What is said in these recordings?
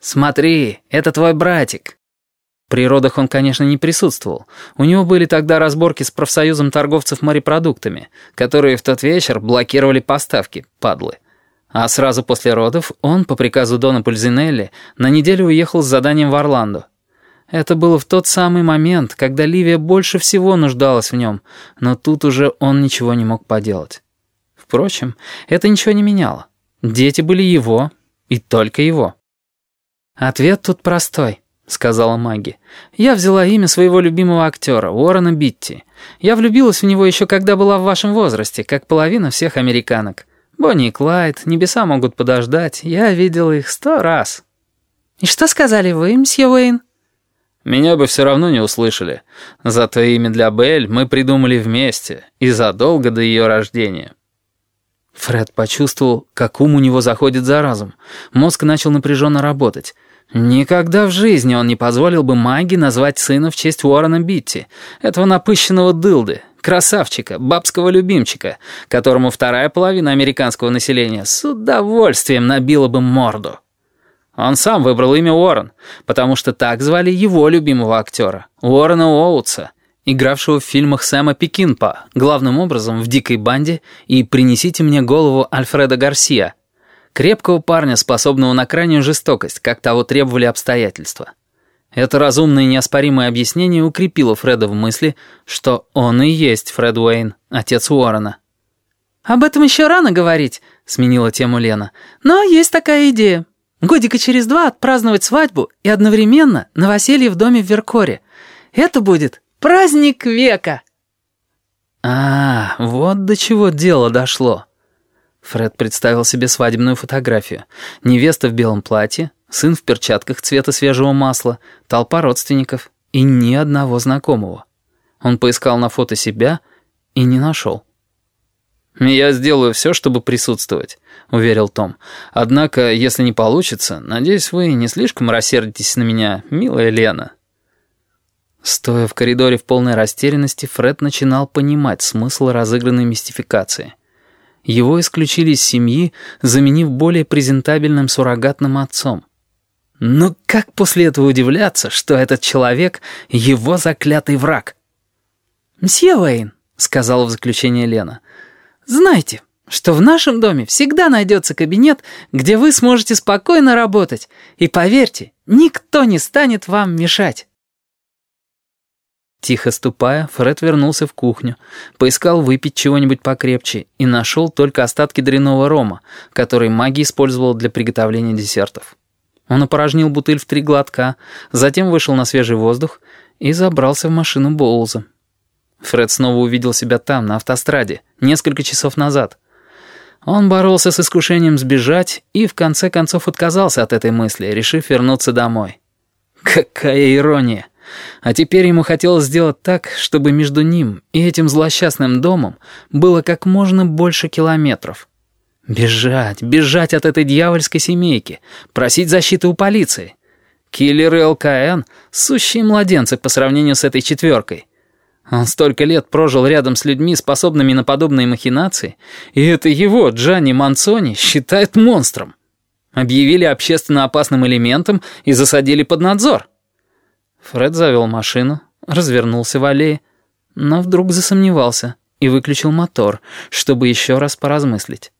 «Смотри, это твой братик». При родах он, конечно, не присутствовал. У него были тогда разборки с профсоюзом торговцев морепродуктами, которые в тот вечер блокировали поставки, падлы. А сразу после родов он, по приказу Дона Пульзинелли, на неделю уехал с заданием в Орландо. Это было в тот самый момент, когда Ливия больше всего нуждалась в нем, но тут уже он ничего не мог поделать. Впрочем, это ничего не меняло. Дети были его и только его. «Ответ тут простой», — сказала Маги. «Я взяла имя своего любимого актера, Уоррена Битти. Я влюбилась в него еще когда была в вашем возрасте, как половина всех американок. Бонни и Клайд, небеса могут подождать, я видел их сто раз». «И что сказали вы, мсье Уэйн?» «Меня бы все равно не услышали. Зато имя для Белль мы придумали вместе и задолго до ее рождения». Фред почувствовал, как ум у него заходит за разум. Мозг начал напряженно работать. Никогда в жизни он не позволил бы Маги назвать сына в честь Уоррена Битти, этого напыщенного дылды, красавчика, бабского любимчика, которому вторая половина американского населения с удовольствием набила бы морду. Он сам выбрал имя Уоррен, потому что так звали его любимого актера, Уоррена Оутса, игравшего в фильмах Сэма Пекинпа, главным образом в «Дикой банде» и «Принесите мне голову Альфреда Гарсия», Крепкого парня, способного на крайнюю жестокость, как того требовали обстоятельства. Это разумное и неоспоримое объяснение укрепило Фреда в мысли, что он и есть Фред Уэйн, отец Уоррена. «Об этом еще рано говорить», — сменила тему Лена. «Но есть такая идея. Годика через два отпраздновать свадьбу и одновременно новоселье в доме в Веркоре. Это будет праздник века». «А, вот до чего дело дошло». Фред представил себе свадебную фотографию. Невеста в белом платье, сын в перчатках цвета свежего масла, толпа родственников и ни одного знакомого. Он поискал на фото себя и не нашел. «Я сделаю все, чтобы присутствовать», — уверил Том. «Однако, если не получится, надеюсь, вы не слишком рассердитесь на меня, милая Лена». Стоя в коридоре в полной растерянности, Фред начинал понимать смысл разыгранной мистификации. Его исключили из семьи, заменив более презентабельным суррогатным отцом. Но как после этого удивляться, что этот человек — его заклятый враг? «Мсье Уэйн», — сказала в заключение Лена, — «знайте, что в нашем доме всегда найдется кабинет, где вы сможете спокойно работать, и поверьте, никто не станет вам мешать». Тихо ступая, Фред вернулся в кухню, поискал выпить чего-нибудь покрепче и нашел только остатки дряного рома, который маги использовала для приготовления десертов. Он опорожнил бутыль в три глотка, затем вышел на свежий воздух и забрался в машину Боулза. Фред снова увидел себя там, на автостраде, несколько часов назад. Он боролся с искушением сбежать и в конце концов отказался от этой мысли, решив вернуться домой. Какая ирония! А теперь ему хотелось сделать так, чтобы между ним и этим злосчастным домом было как можно больше километров. Бежать, бежать от этой дьявольской семейки, просить защиты у полиции. Киллеры ЛКН — сущие младенцы по сравнению с этой четверкой. Он столько лет прожил рядом с людьми, способными на подобные махинации, и это его, Джанни Манцони, считает монстром. Объявили общественно опасным элементом и засадили под надзор. Фред завел машину, развернулся в аллее, но вдруг засомневался и выключил мотор, чтобы еще раз поразмыслить.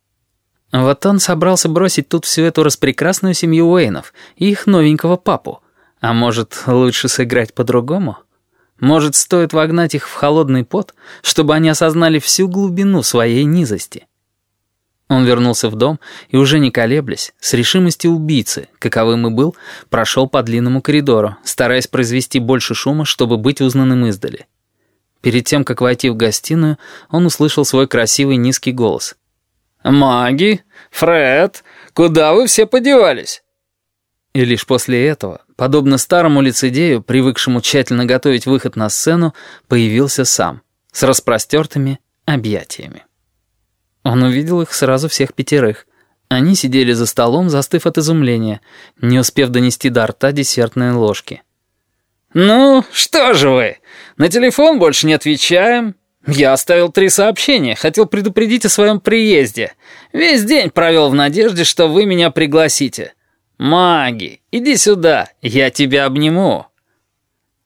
Вот он собрался бросить тут всю эту распрекрасную семью Уэйнов и их новенького папу. А может, лучше сыграть по-другому? Может, стоит вогнать их в холодный пот, чтобы они осознали всю глубину своей низости? Он вернулся в дом и, уже не колеблясь, с решимостью убийцы, каковым и был, прошел по длинному коридору, стараясь произвести больше шума, чтобы быть узнанным издали. Перед тем, как войти в гостиную, он услышал свой красивый низкий голос. «Маги? Фред? Куда вы все подевались?» И лишь после этого, подобно старому лицедею, привыкшему тщательно готовить выход на сцену, появился сам, с распростертыми объятиями. Он увидел их сразу всех пятерых. Они сидели за столом, застыв от изумления, не успев донести до рта десертные ложки. «Ну, что же вы? На телефон больше не отвечаем. Я оставил три сообщения, хотел предупредить о своем приезде. Весь день провел в надежде, что вы меня пригласите. «Маги, иди сюда, я тебя обниму!»